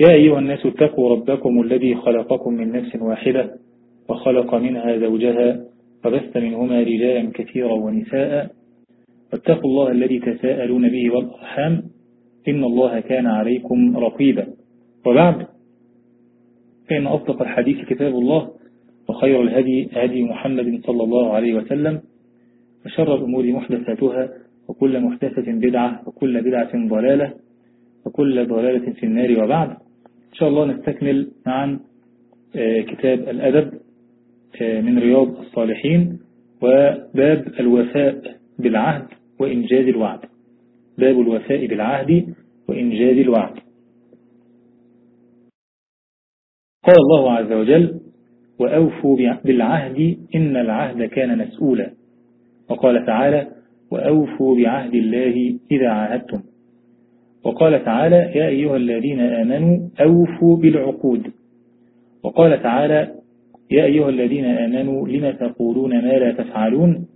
يا أيها الناس اتقوا ربكم الذي خلقكم من نفس واحدة وخلق منها زوجها وبث منهما رجالا كثيرا ونساء. واتقوا الله الذي تساءلون به والأرحام إن الله كان عليكم رقيبا. وبعد فإن أصدق الحديث كتاب الله وخير الهدي هدي محمد صلى الله عليه وسلم وشر الأمور محدثاتها وكل محدثة بدعة وكل بدعة ضلالة وكل ضلالة في النار. وبعد إن شاء الله نستكمل معا كتاب الأدب من رياض الصالحين وباب الوفاء بالعهد وإنجاز الوعد. باب الوفاء بالعهد وإنجاز الوعد. قال الله عز وجل وأوفوا بالعهد إن العهد كان مسؤولا. وقال تعالى وأوفوا بعهد الله إذا عاهدتم. وقال تعالى يا أيها الذين آمنوا أوفوا بالعقود. وقال تعالى يا أيها الذين آمنوا لم تقولون ما لا تفعلون؟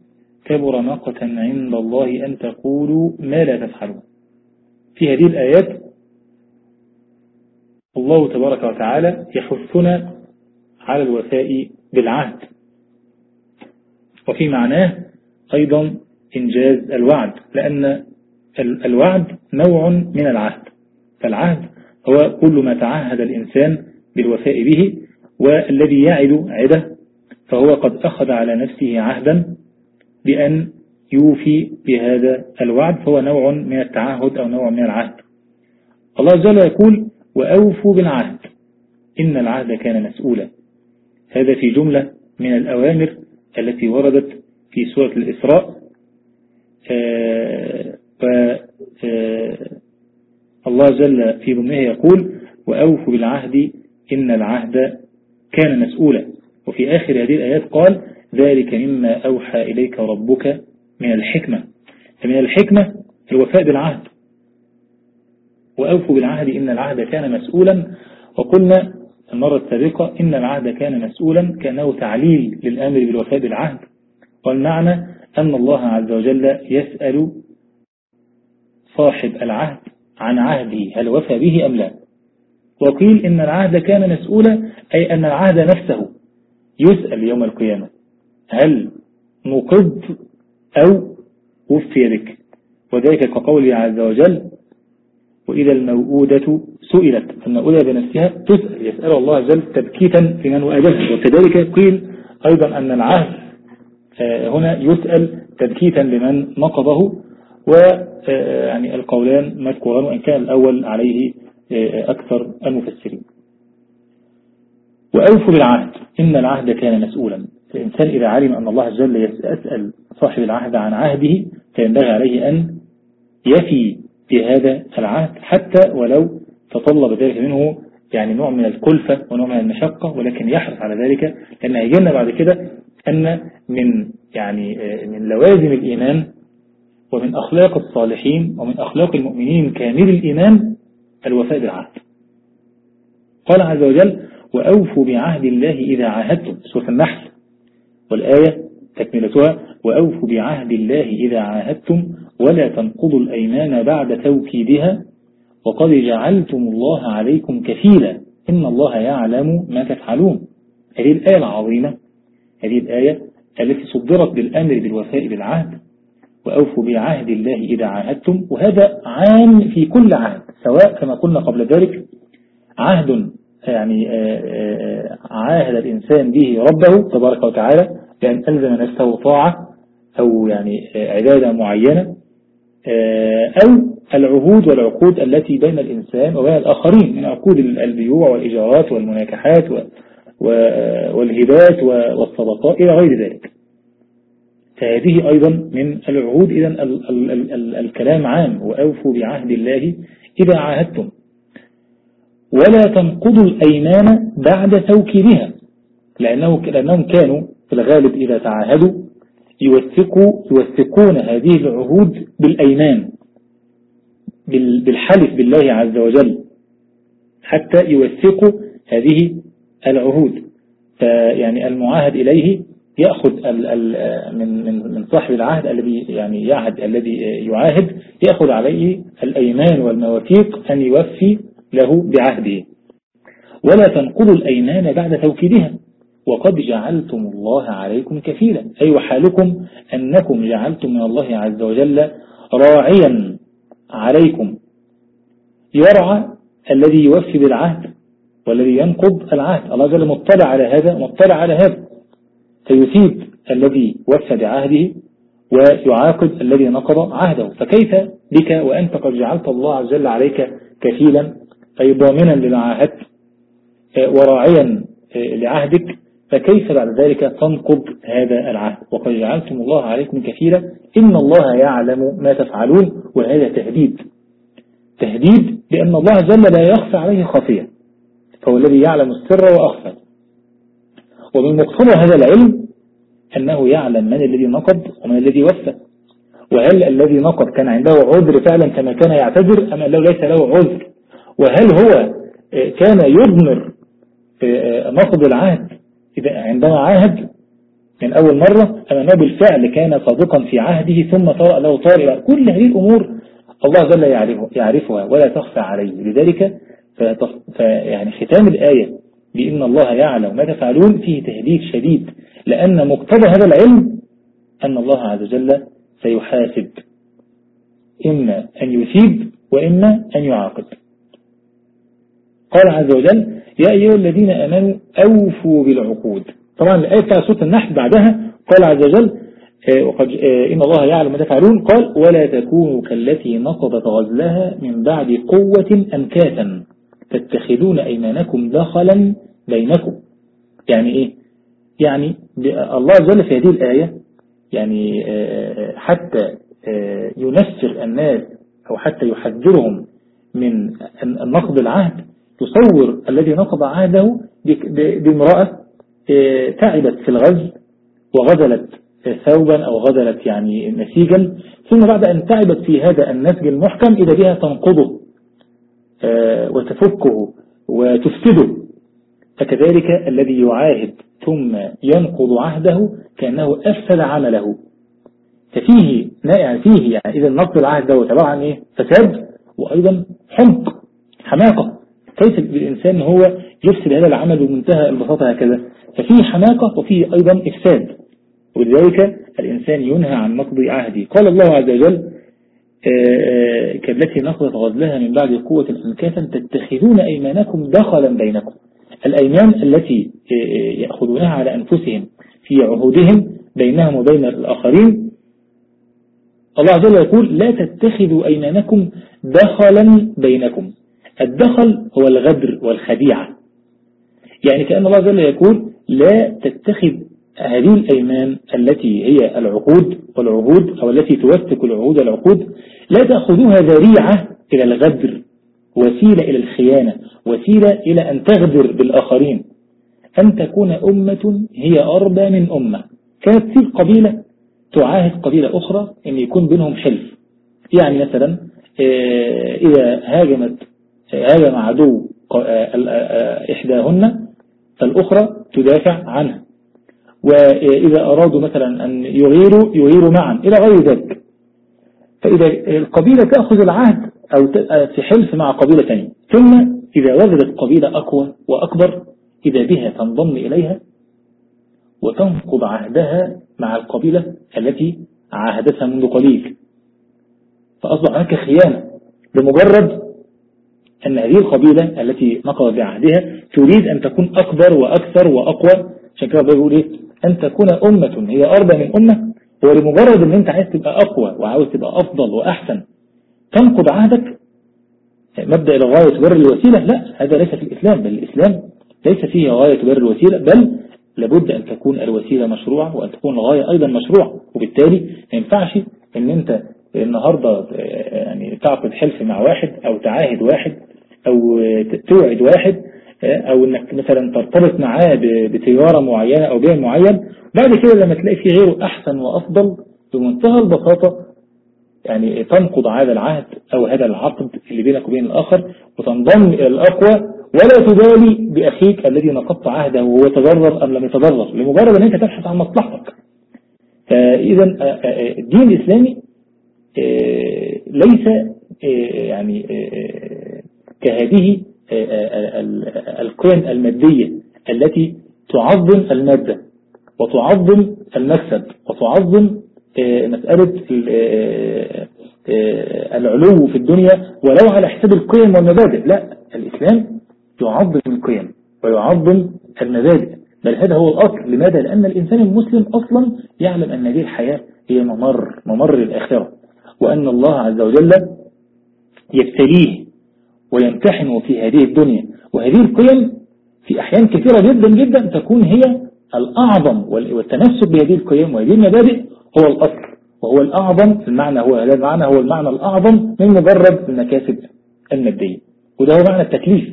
كبر مقتا عند الله أن تقولوا ما لا تفعلون. في هذه الآيات الله تبارك وتعالى يحثنا على الوفاء بالعهد. وفي معناه أيضا إنجاز الوعد لأن الوعد نوع من العهد. فالعهد هو كل ما تعهد الإنسان بالوفاء به والذي يعد عده فهو قد أخذ على نفسه عهدا بأن يوفي بهذا الوعد فهو نوع من التعهد أو نوع من العهد. الله جل يقول وأوفوا بالعهد إن العهد كان مسؤولا. هذا في جملة من الأوامر التي وردت في سورة الإسراء. الله جل في ضمنه يقول وأوفوا بالعهد إن العهد كان مسؤولا. وفي آخر هذه الآيات قال ذلك مما أوحى إليك ربك من الحكمة. فمن الحكمة الوفاء بالعهد. وأوفوا بالعهد إن العهد كان مسؤولا. وقلنا المرة السابقة إن العهد كان مسؤولا كأنه تعليل للأمر بالوفاء بالعهد. والمعنى أن الله عز وجل يسأل صاحب العهد عن عهده هل وفى به أم لا؟ وقيل إن العهد كان مسؤولا أي أن العهد نفسه يسأل يوم القيامة هل نقض أو وفي بك وذلك كقوله عز وجل وإذا الموءودة سئلت الموءودة بنفسها تسأل يسأل الله عز وجل تبكيتا في من وأجلها وكذلك قيل أيضا أن العهد هنا يسأل تبكيتا لمن نقضه ويعني القولان مذكوران وإن كان الأول عليه أكثر المفسرين. وأوفوا بالعهد إن العهد كان مسؤولا. الإنسان إذا علم أن الله وجل يسأل صاحب العهد عن عهده فينبغي عليه أن يفي بهذا العهد حتى ولو تطلب ذلك منه يعني نوع من الكلفة ونوع من المشقة ولكن يحرص على ذلك لأن هيجينا بعد كده أن من يعني من لوازم الإيمان ومن أخلاق الصالحين ومن أخلاق المؤمنين كامل الإيمان الوفاء بالعهد. قال عز وجل وأوفوا بعهد الله إذا عاهدتم سورة النحل. والآية تكملتها وأوفوا بعهد الله إذا عاهدتم ولا تنقضوا الأيمان بعد توكيدها وقد جعلتم الله عليكم كفيلا إن الله يعلم ما تفعلون هذه الآية العظيمة هذه الآية التي صدرت بالأمر بالوفاء بالعهد وأوفوا بعهد الله إذا عاهدتم. وهذا عام في كل عهد سواء كما قلنا قبل ذلك عهد يعني عاهد الإنسان به ربه تبارك وتعالى بأن ألزم نفسه طاعة أو يعني عبادة معينة أو العهود والعقود التي بين الإنسان وبين الآخرين من عقود البيوع والإجارات والمناكحات والهبات والصدقات إلى غير ذلك. فهذه أيضا من العهود. إذا الكلام عام وأوفوا بعهد الله إذا عاهدتم. ولا تنقضوا الأيمان بعد توكيدها لأنه لأنهم كانوا في الغالب إذا تعاهدوا يوثقوا يوثقون هذه العهود بالأيمان بالحلف بالله عز وجل حتى يوثقوا هذه العهود. فيعني المعاهد إليه يأخذ من من من صاحب العهد الذي يعني يعهد الذي يعاهد يأخذ عليه الأيمان والمواثيق أن يوفي له بعهده. ولا تنقضوا الأيمان بعد توكيدها. وقد جعلتم الله عليكم كفيلا. أي وحالكم أنكم جعلتم من الله عز وجل راعيا عليكم. يرعى الذي يوفي بالعهد والذي ينقض العهد. الله جل مطلع على هذا مطلع على هذا. فيثيب الذي وفى بعهده ويعاقب الذي نقض عهده. فكيف بك وأنت قد جعلت الله عز وجل عليك كفيلا أي ضامنا لما عاهدت وراعيا لعهدك؟ فكيف بعد ذلك تنقض هذا العهد؟ وقد جعلتم الله عليكم كفيلا. إن الله يعلم ما تفعلون وهذا تهديد. تهديد لأن الله جل لا يخفى عليه خفية فهو الذي يعلم السر وأخفى. ومن مقتضى هذا العلم أنه يعلم من الذي نقض ومن الذي وفى وهل الذي نقض كان عنده عذر فعلا كما كان يعتذر أم أنه ليس له عذر؟ وهل هو كان يضمر نقض العهد؟ إذا عندما عاهد من أول مرة أم أنه بالفعل كان صادقا في عهده ثم طرأ له طارئ كل هذه الأمور الله جل يعرفها ولا تخفى عليه. لذلك فيعني ختام الآية بإن الله يعلم. ما تفعلون فيه تهديد شديد. لأن مقتضى هذا العلم أن الله عز وجل سيحاسب. إما أن يثيب وإما أن يعاقب. قال عز وجل يا أيها الذين أمنوا أوفوا بالعقود. طبعا الآية بتاع سورة النحل بعدها قال عز وجل وقد إن الله يعلم ما تفعلون قال ولا تكونوا كالتي نقضت غزلها من بعد قوة أنكاتا تتخذون أيمانكم دخلا بينكم. يعني إيه؟ يعني الله جل في هذه الآية يعني حتى ينسر الناس أو حتى يحذرهم من نقض العهد تصور الذي نقض عهده بامرأة تعبت في الغزل وغزلت ثوبا أو غزلت يعني نسيجا ثم بعد أن تعبت في هذا النسج المحكم إذا بها تنقضه. وتفكه وتفسده. فكذلك الذي يعاهد ثم ينقض عهده كأنه أفسد عمله. ففيه يعني فيه يعني إذا نقض العهد ده عن إيه؟ فساد وأيضا حمق حماقة. كيف الإنسان هو يفسد هذا العمل بمنتهى البساطة هكذا؟ ففيه حماقة وفيه أيضا إفساد. ولذلك الإنسان ينهى عن نقض عهده. قال الله عز وجل كالتي نقضت غزلها من بعد قوة أنكاتا تتخذون أيمانكم دخلا بينكم. الأيمان التي يأخذونها على أنفسهم في عهودهم بينهم وبين الآخرين الله عز وجل يقول لا تتخذوا أيمانكم دخلا بينكم. الدخل هو الغدر والخديعة. يعني كأن الله عز وجل يقول لا تتخذ هذه الأيمان التي هي العقود والعهود أو التي توثق العهود والعقود لا تأخذوها ذريعة إلى الغدر وسيلة إلى الخيانة وسيلة إلى أن تغدر بالآخرين. أن تكون أمة هي أربى من أمة. كانت في قبيلة تعاهد قبيلة أخرى أن يكون بينهم حلف. يعني مثلا إذا هاجمت هاجم عدو إحداهن فالأخرى تدافع عنها. وإذا أرادوا مثلا أن يغيروا يغيروا معا إلى غير ذلك. فإذا القبيلة تأخذ العهد أو في حلف مع قبيلة ثانية ثم إذا وجدت قبيلة أقوى وأكبر إذا بها تنضم إليها وتنقض عهدها مع القبيلة التي عاهدتها منذ قليل. فأصبح هناك خيانة بمجرد أن هذه القبيلة التي نقضت بعهدها تريد أن تكون أكبر وأكثر وأقوى. عشان كده بيقول إيه؟ أن تكون أمة هي أربى من أمة هو لمجرد أن أنت عايز تبقى أقوى وعاوز تبقى أفضل وأحسن تنقض عهدك. مبدأ الغاية تبرر الوسيلة لا هذا ليس في الإسلام بل الإسلام ليس فيه غاية تبرر الوسيلة بل لابد أن تكون الوسيلة مشروعة وأن تكون الغاية أيضا مشروعة. وبالتالي ما ينفعش أن أنت النهاردة يعني تعقد حلف مع واحد أو تعاهد واحد أو توعد واحد أو أنك مثلا ترتبط معاه بتجارة معينة أو بيع معين بعد كده لما تلاقي في غيره أحسن وأفضل بمنتهى البساطة يعني تنقض هذا العهد أو هذا العقد اللي بينك وبين الآخر وتنضم إلى الأقوى ولا تبالي بأخيك الذي نقضت عهده وهو تضرر أم لم يتضرر لمجرد أن أنت تبحث عن مصلحتك. فإذا الدين الإسلامي ليس يعني كهذه القيم المادية التي تعظم المادة وتعظم المكسب وتعظم مسألة العلو في الدنيا ولو على حساب القيم والمبادئ. لا الإسلام يعظم القيم ويعظم المبادئ. بل هذا هو الأصل. لماذا؟ لأن الإنسان المسلم أصلا يعلم أن هذه الحياة هي ممر ممر الآخرة. وأن الله عز وجل يبتليه ويمتحنه في هذه الدنيا. وهذه القيم في أحيان كثيرة جدا جدا تكون هي الأعظم والتنسب بهذه القيم وهذه المبادئ هو الأصل. وهو الأعظم المعنى هو هذا المعنى هو المعنى الأعظم من مجرد المكاسب المادية. وده هو معنى التكليف.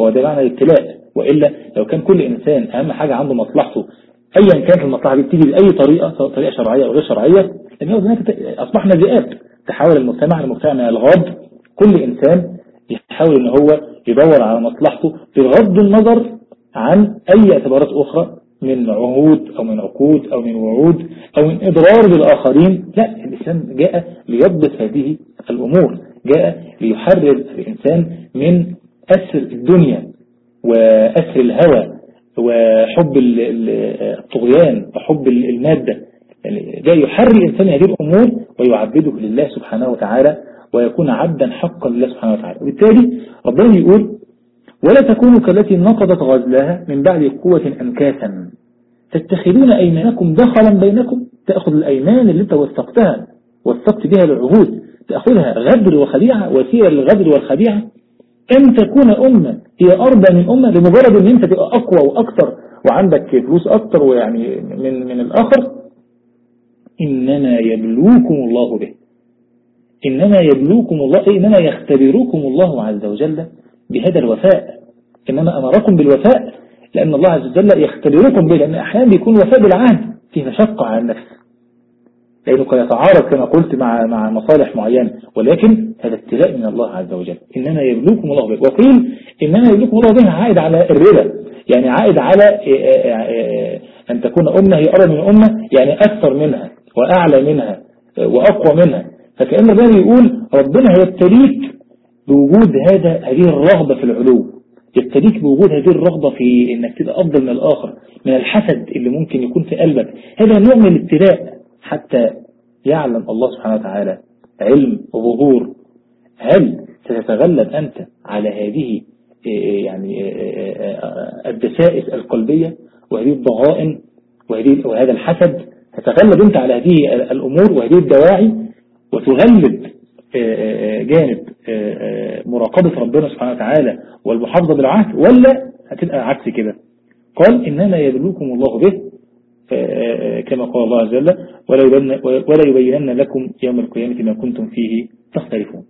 هو ده معنى الابتلاء. وإلا لو كان كل إنسان أهم حاجة عنده مصلحته أيا كانت المصلحة دي بتيجي بأي طريقة سواء طريقة شرعية أو غير شرعية لأن هو أصبحنا ذئاب. تحول المجتمع لمجتمع الغاب كل إنسان يحاول أن هو يدور على مصلحته بغض النظر عن أي اعتبارات أخرى من عهود أو من عقود أو من وعود أو من إضرار بالآخرين. لا الإسلام جاء ليضبط هذه الأمور جاء ليحرر الإنسان من أسر الدنيا وأسر الهوى وحب الطغيان وحب المادة. يعني جاء يحرر الإنسان هذه الأمور ويعبده لله سبحانه وتعالى ويكون عبدا حقا لله سبحانه وتعالى. وبالتالي ربنا يقول ولا تكونوا كالتي نقضت غزلها من بعد قوة أنكاسا تتخذون أيمانكم دخلا بينكم تأخذ الأيمان اللي انت وثقتها وثقت بها العهود تأخذها غدر وخديعة وسيلة للغدر والخديعة. أن تكون أمة هي أربى من أمة لمجرد أن أنت تبقى أقوى وأكثر وعندك فلوس أكثر ويعني من من الآخر. إنما يبلوكم الله به. إنما يبلوكم الله إنما يختبركم الله عز وجل بهذا الوفاء. إنما أمركم بالوفاء لأن الله عز وجل يختبركم به لأن أحيانا بيكون وفاء بالعهد فيه مشقة على النفس. لأنه قد يتعارض كما قلت مع مع مصالح معينة. ولكن هذا ابتلاء من الله عز وجل. إنما يبلوكم الله به. وقيل إنما يبلوكم الله به عائد على الربا. يعني عائد على أن تكون أمة هي أرى من أمة يعني أكثر منها وأعلى منها وأقوى منها. فكأن الربا يقول ربنا يبتليك بوجود هذا هذه الرغبة في العلو. يبتليك بوجود هذه الرغبة في إنك تبقى أفضل من الآخر من الحسد اللي ممكن يكون في قلبك. هذا نوع من الابتلاء. حتى يعلم الله سبحانه وتعالى علم وظهور. هل ستتغلب أنت على هذه يعني الدسائس القلبية وهذه الضغائن وهذه وهذا الحسد؟ تتغلب أنت على هذه الأمور وهذه الدواعي؟ وتغلب جانب مراقبة ربنا سبحانه وتعالى والمحافظة بالعهد ولا هتبقى عكس كده؟ قال إنما يبلوكم الله به كما قال الله عز وجل ولا يبينن لكم يوم القيامة ما كنتم فيه تختلفون.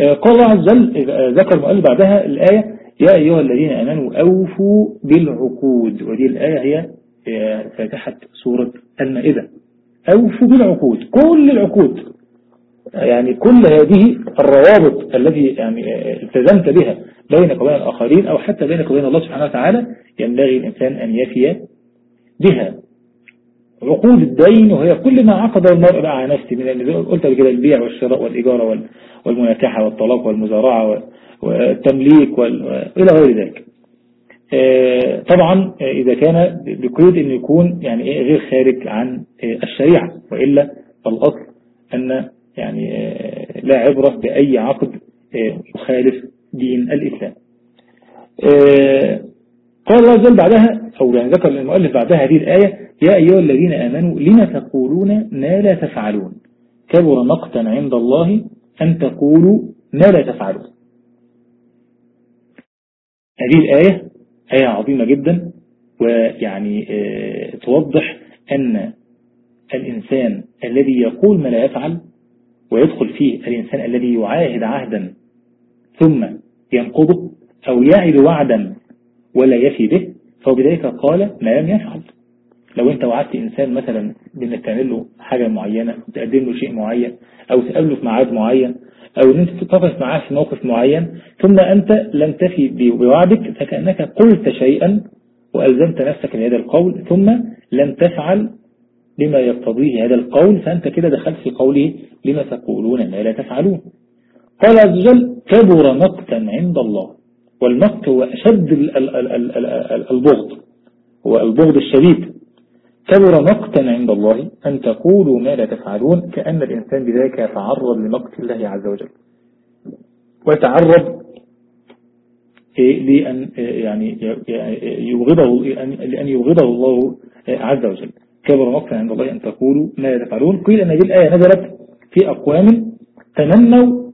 قال الله عز وجل ذكر المؤلف بعدها الآية يا أيها الذين أمنوا أوفوا بالعقود. ودي الآية هي فاتحة سورة المائدة. أوفوا بالعقود كل العقود. يعني كل هذه الروابط التي يعني التزمت بها بينك وبين الآخرين أو حتى بينك وبين الله سبحانه وتعالى ينبغي الإنسان أن يفي بها. عقود الدين وهي كل ما عقد المرء مع نفسه من قلت كده البيع والشراء والإجارة والمناكحة والطلاق والمزارعة والتمليك وإلى غير ذلك. طبعا إذا كان بقيود أن يكون يعني غير خارج عن الشريعة وإلا فالأصل أن يعني لا عبرة بأي عقد يخالف دين الإسلام. قال الله جل بعدها أو ذكر المؤلف بعدها هذه الآية يا أيها الذين آمنوا لما تقولون ما لا تفعلون؟ كبر مقتا عند الله أن تقولوا ما لا تفعلون. هذه الآية آية عظيمة جدا ويعني آه، توضح أن الإنسان الذي يقول ما لا يفعل ويدخل فيه الإنسان الذي يعاهد عهدا ثم ينقضه أو يعد وعدا ولا يفي به فهو بذلك قال ما لم يفعل. لو أنت وعدت إنسان مثلا بانك تعمل له حاجة معينة تقدم له شيء معين أو تقابله في ميعاد معين أو إن أنت تتفق معاه في موقف معين ثم أنت لم تفي بوعدك فكأنك قلت شيئا وألزمت نفسك بهذا القول ثم لم تفعل بما يقتضيه هذا القول فأنت كده دخلت في قوله لما تقولون ما لا تفعلون. قال عز وجل كبر مقتا عند الله والمقت هو أشد البغض هو البغض الشديد. كبر مقتا عند الله أن تقولوا ما لا تفعلون كأن الإنسان بذلك يتعرض لمقت الله عز وجل. ويتعرض لأن يعني يبغضه لأن يبغضه الله عز وجل. كبر مقتا عند الله أن تقولوا ما تفعلون قيل أن هذه الآية نزلت في أقوام تمنوا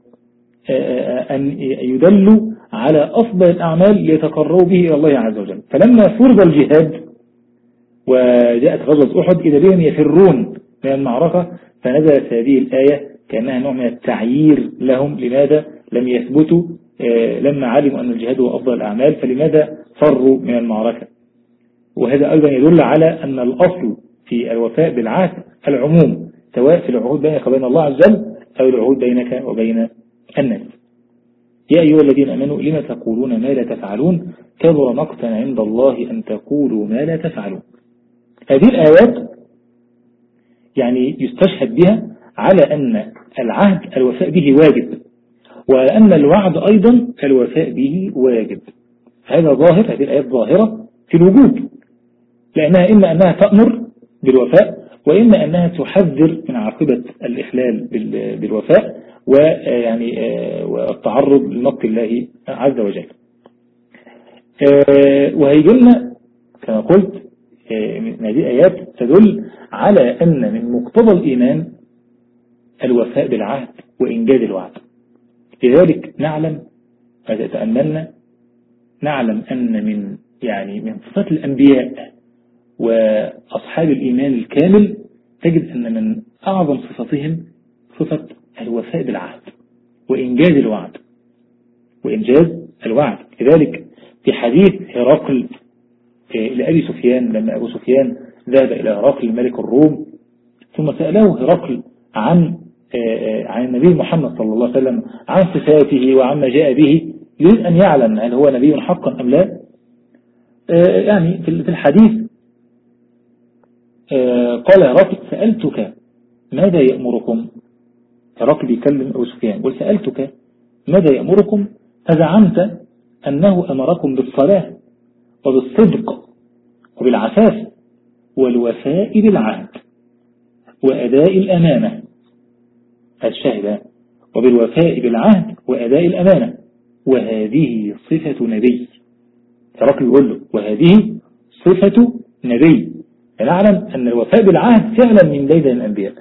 أن يدلوا على أفضل الأعمال ليتقربوا به إلى الله عز وجل. فلما فرض الجهاد وجاءت غزوة أحد إذا بهم يفرون من المعركة فنزلت هذه الآية كأنها نوع من التعيير لهم لماذا لم يثبتوا آه، لما علموا أن الجهاد هو أفضل الأعمال فلماذا فروا من المعركة؟ وهذا أيضا يدل على أن الأصل في الوفاء بالعهد العموم سواء في العهود بينك وبين الله عز وجل أو العهود بينك وبين الناس. يا أيها الذين أمنوا لما تقولون ما لا تفعلون؟ كبر مقتا عند الله أن تقولوا ما لا تفعلون. هذه الآيات يعني يستشهد بها على أن العهد الوفاء به واجب وأن الوعد أيضا الوفاء به واجب. هذا ظاهر هذه الآيات ظاهرة في الوجود لأنها إما أنها تأمر بالوفاء وإما أنها تحذر من عاقبة الإخلال بالوفاء ويعني آه، والتعرض لنقد الله عز وجل. آه، وهيجلنا كما قلت آه، هذه الآيات تدل على أن من مقتضى الإيمان الوفاء بالعهد وإنجاز الوعد. لذلك نعلم إذا تأملنا نعلم أن من يعني من صفات الأنبياء وأصحاب الإيمان الكامل تجد أن من أعظم صفاتهم صفة الوفاء بالعهد وإنجاز الوعد وإنجاز الوعد. لذلك في حديث هرقل لأبي سفيان لما أبو سفيان ذهب إلى هرقل ملك الروم ثم سأله هرقل عن عن النبي محمد صلى الله عليه وسلم عن صفاته وعما جاء به يريد أن يعلم هل هو نبي حقا أم لا؟ يعني في الحديث قال هرقل سألتك ماذا يأمركم؟ هرقل بيكلم أبو سفيان قل سألتك ماذا يأمركم؟ فزعمت أنه أمركم بالصلاة وبالصدق وبالعفاف والوفاء بالعهد وأداء الأمانة. الشهد وبالوفاء بالعهد وأداء الأمانة. وهذه صفة نبي. هرقل يقول له وهذه صفة نبي. فنعلم أن الوفاء بالعهد فعلا من بين الأنبياء.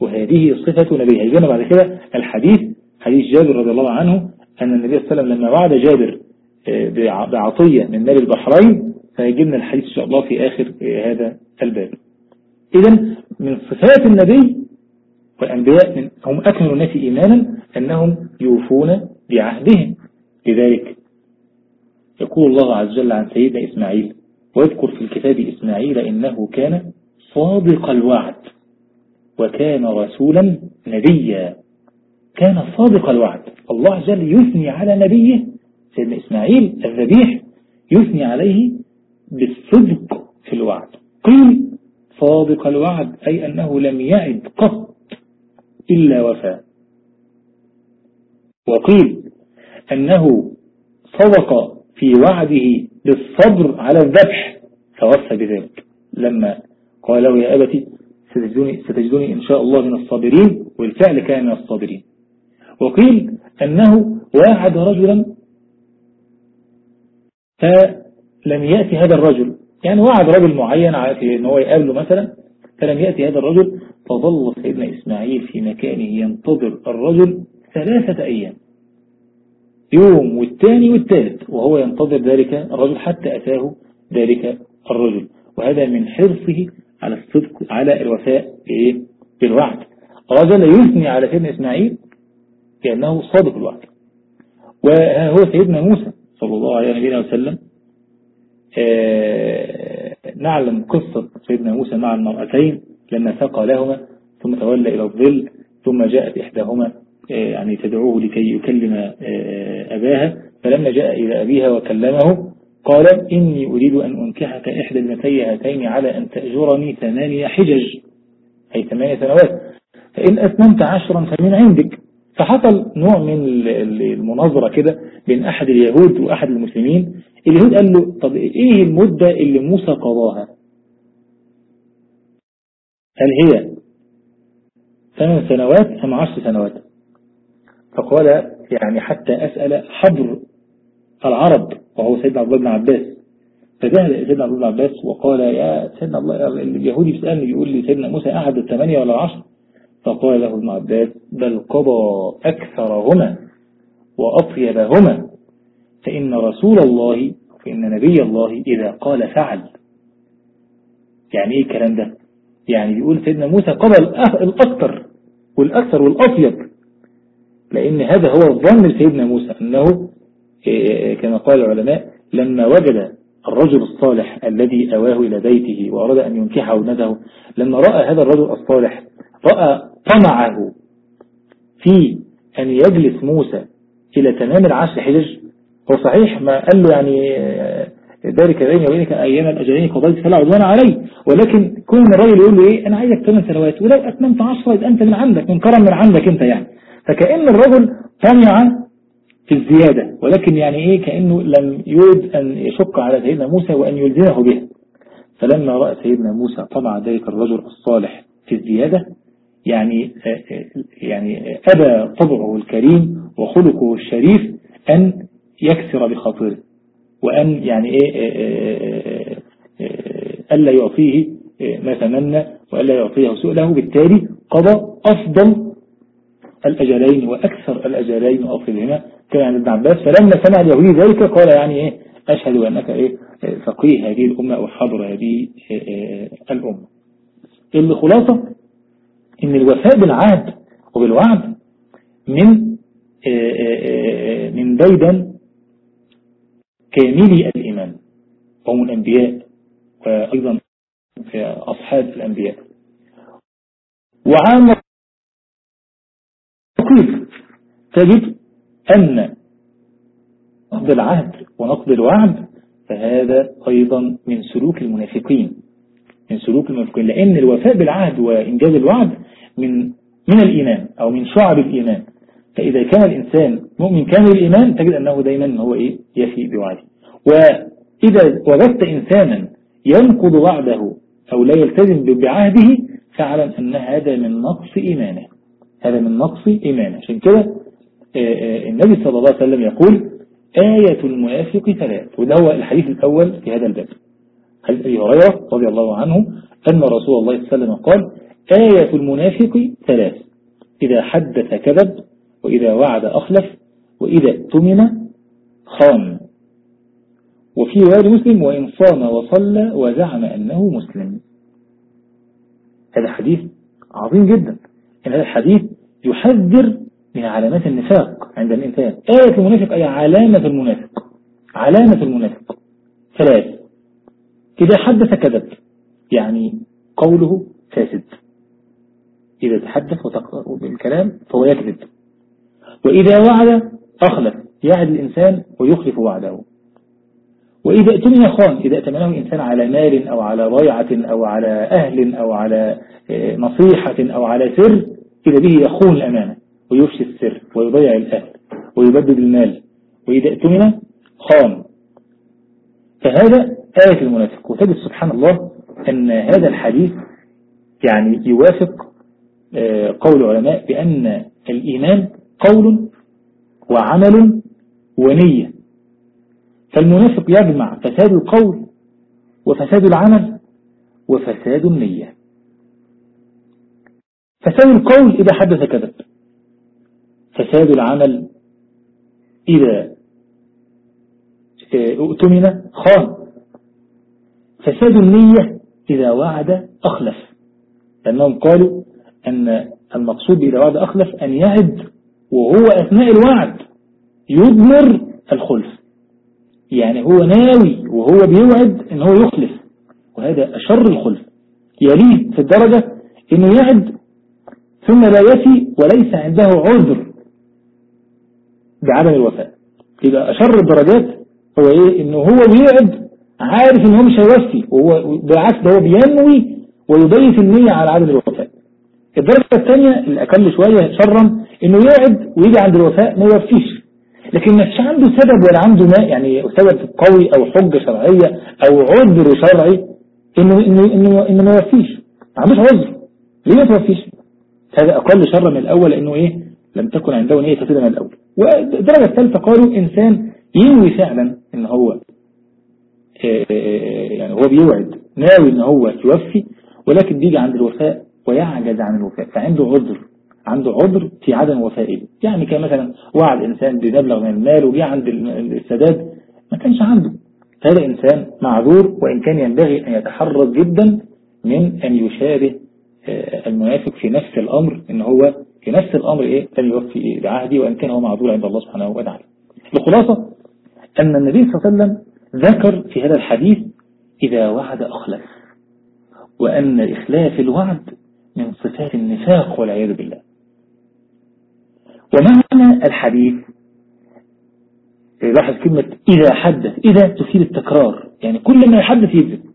وهذه صفة نبي هيجينا بعد كده الحديث حديث جابر رضي الله عنه أن النبي صلى الله عليه وسلم لما وعد جابر آه، بعطية من مال البحرين فيجينا الحديث إن شاء الله في آخر آه، هذا الباب. إذا من صفات النبي والأنبياء هم أكمل الناس إيمانا أنهم يوفون بعهدهم. لذلك يقول الله عز وجل عن سيدنا إسماعيل واذكر في الكتاب إسماعيل إنه كان صادق الوعد وكان رسولا نبيا. كان صادق الوعد. الله وجل يثني على نبيه سيدنا إسماعيل الذبيح يثني عليه بالصدق في الوعد. قيل صادق الوعد أي أنه لم يعد قط إلا وفاء. وقيل أنه صدق في وعده بالصبر على الذبح. فوفى بذلك. لما قال له يا أبتي ستجدوني, ستجدوني إن شاء الله من الصابرين والفعل كان من الصابرين. وقيل أنه واعد رجلا فلم يأتي هذا الرجل. يعني وعد رجل معين إن هو يقابله مثلا فلم يأتي هذا الرجل فظل سيدنا إسماعيل في مكانه ينتظر الرجل ثلاثة أيام. يوم والثاني والثالث وهو ينتظر ذلك الرجل حتى أتاه ذلك الرجل. وهذا من حرصه على الصدق على الوفاء بالوعد. رجل يثني على سيدنا إسماعيل كأنه صادق الوعد. وهو سيدنا موسى صلى الله عليه وسلم آه، نعلم قصة سيدنا موسى مع المرأتين لما سقى لهما ثم تولى إلى الظل ثم جاءت إحداهما يعني تدعوه لكي يكلم آه، أباها. فلما جاء إلى أبيها وكلمه قال إني أريد أن أنكحك إحدى ابنتي هاتين على أن تأجرني ثمانية حجج أي ثمانية سنوات. فإن أتممت عشرا فمن عندك. فحصل نوع من المناظرة كده بين أحد اليهود وأحد المسلمين. اليهود قال له طب إيه المدة اللي موسى قضاها؟ هل هي ثمان سنوات أم عشر سنوات. فقال يعني حتى أسأل حبر العرب وهو سيدنا عبد الله بن عباس. فذهب سيدنا عبد الله بن عباس وقال يا سيدنا الله اليهودي بيسألني بيقول لي سيدنا موسى أحد الثمانية ولا العشر فقال له ابن عباس بل قضى أكثرهما وأطيبهما فإن رسول الله فإن نبي الله إذا قال فعل. يعني إيه الكلام ده؟ يعني بيقول سيدنا موسى قضى الأكثر والأكثر والأطيب. لأن هذا هو الظن لسيدنا موسى أنه إيه، كما قال العلماء لما وجد الرجل الصالح الذي أواه إلى بيته وأراد أن ينكحه ابنته لما رأى هذا الرجل الصالح رأى طمعه في أن يجلس موسى إلى تمام العشر حجج هو صحيح ما قال له يعني ذلك بيني وبينك أيام الأجلين قضيت فلا عدوان علي ولكن كل الرجل يقول له إيه أنا عايزك ثمان سنوات ولو أتممت عشرة يبقى أنت من عندك من كرم من عندك أنت يعني. فكأن الرجل طمع في الزيادة ولكن يعني إيه؟ كأنه لم يريد أن يشق على سيدنا موسى وأن يلزمه به فلما رأى سيدنا موسى طمع ذلك الرجل الصالح في الزيادة يعني يعني أبى طبعه الكريم وخلقه الشريف أن يكسر بخاطره وأن يعني إيه, إيه، ألا يعطيه ما تمنى وألا يعطيه سؤله بالتالي قضى أفضل الأجلين وأكثر الأجلين وأفضلهما كما عند ابن عباس فلما سمع اليهودي ذلك قال يعني إيه أشهد أنك إيه فقيه هذه الأمة وحضر هذه الأمة. الخلاصة إن الوفاء بالعهد وبالوعد من من ديدا كاملي الإيمان وهم الأنبياء وأيضا أصحاب الأنبياء. وعام تجد أن نقض العهد ونقض الوعد فهذا أيضا من سلوك المنافقين من سلوك المنافقين لأن الوفاء بالعهد وإنجاز الوعد من من الإيمان أو من شعب الإيمان. فإذا كان الإنسان مؤمن كامل الإيمان تجد أنه دايما هو إيه؟ يفي بوعده. وإذا وجدت إنسانا ينقض وعده أو لا يلتزم بعهده فاعلم أن هذا من نقص إيمانه. هذا من نقص إيمانه. عشان كده النبي صلى الله عليه وسلم يقول آية المنافق ثلاث وده هو الحديث الأول في هذا الباب. حديث أبي هريرة رضي الله عنه أن رسول الله صلى الله عليه وسلم قال آية المنافق ثلاث إذا حدث كذب وإذا وعد أخلف وإذا اؤتمن خان. وفي رواية مسلم وإن صام وصلى وزعم أنه مسلم. هذا حديث عظيم جدا. إن هذا الحديث يحذر من علامات النفاق عند الإنسان. آية المنافق أي علامة المنافق. علامة المنافق. ثلاث إذا حدث كذب يعني قوله فاسد. إذا تحدث بالكلام فهو يكذب. وإذا وعد أخلف يعد الإنسان ويخلف وعده. وإذا ائتمن خان إذا ائتمنه الإنسان على مال أو على ضيعة أو على أهل أو على آه، نصيحة أو على سر إذا به يخون الأمانة. ويفشي السر ويضيع الأهل ويبدد المال وإذا ائتمن خان. فهذا آية المنافق. وتجد سبحان الله أن هذا الحديث يعني يوافق آه، قول العلماء بأن الإيمان قول وعمل ونية. فالمنافق يجمع فساد القول وفساد العمل وفساد النية. فساد القول إذا حدث كذب. فساد العمل إذا اؤتمن خان. فساد النية إذا وعد أخلف. لأنهم قالوا أن المقصود إذا وعد أخلف أن يعد وهو أثناء الوعد يضمر الخلف. يعني هو ناوي وهو بيوعد إن هو يخلف وهذا أشر الخلف. يليه في الدرجة إنه يعد ثم لا يفي وليس عنده عذر. بعدم الوفاء. يبقى أشر الدرجات هو إيه؟ انه هو بيوعد عارف إن هو مش هيوفي وهو بالعكس ده هو بينوي ويضيف النية على عدم الوفاء. الدرجة الثانية الأقل شوية شرا إنه يوعد ويجي عند الوفاء ما يوفيش. لكن مش عنده سبب ولا عنده ما يعني سبب قوي أو حجة شرعية أو عذر شرعي إنه إنه إنه, إنه ما يوفيش. ما عندوش عذر. ليه ما توفيش هذا أقل شر من الأول لأنه إيه؟ لم تكن عنده نية كده من الأول. والدرجة الثالثة قالوا إنسان ينوي فعلا إن هو يعني هو بيوعد ناوي إن هو يوفي ولكن بيجي عند الوفاء ويعجز عن الوفاء فعنده عذر عنده عذر في عدم وفائه. يعني كان مثلا وعد إنسان بمبلغ من المال وجي عند السداد ما كانش عنده. هذا إنسان معذور وإن كان ينبغي أن يتحرز جدا من أن يشابه المنافق في نفس الأمر إن هو في نفس الأمر إيه؟ لم يوفي إيه؟ بعهدي وإن كان هو معذور عند الله سبحانه وتعالى. الخلاصة أن النبي صلى الله عليه وسلم ذكر في هذا الحديث إذا وعد أخلف وأن إخلاف الوعد من صفات النفاق والعياذ بالله. ومعنى الحديث لاحظ كلمة إذا حدث إذا تفيد التكرار. يعني كل ما يحدث يكذب.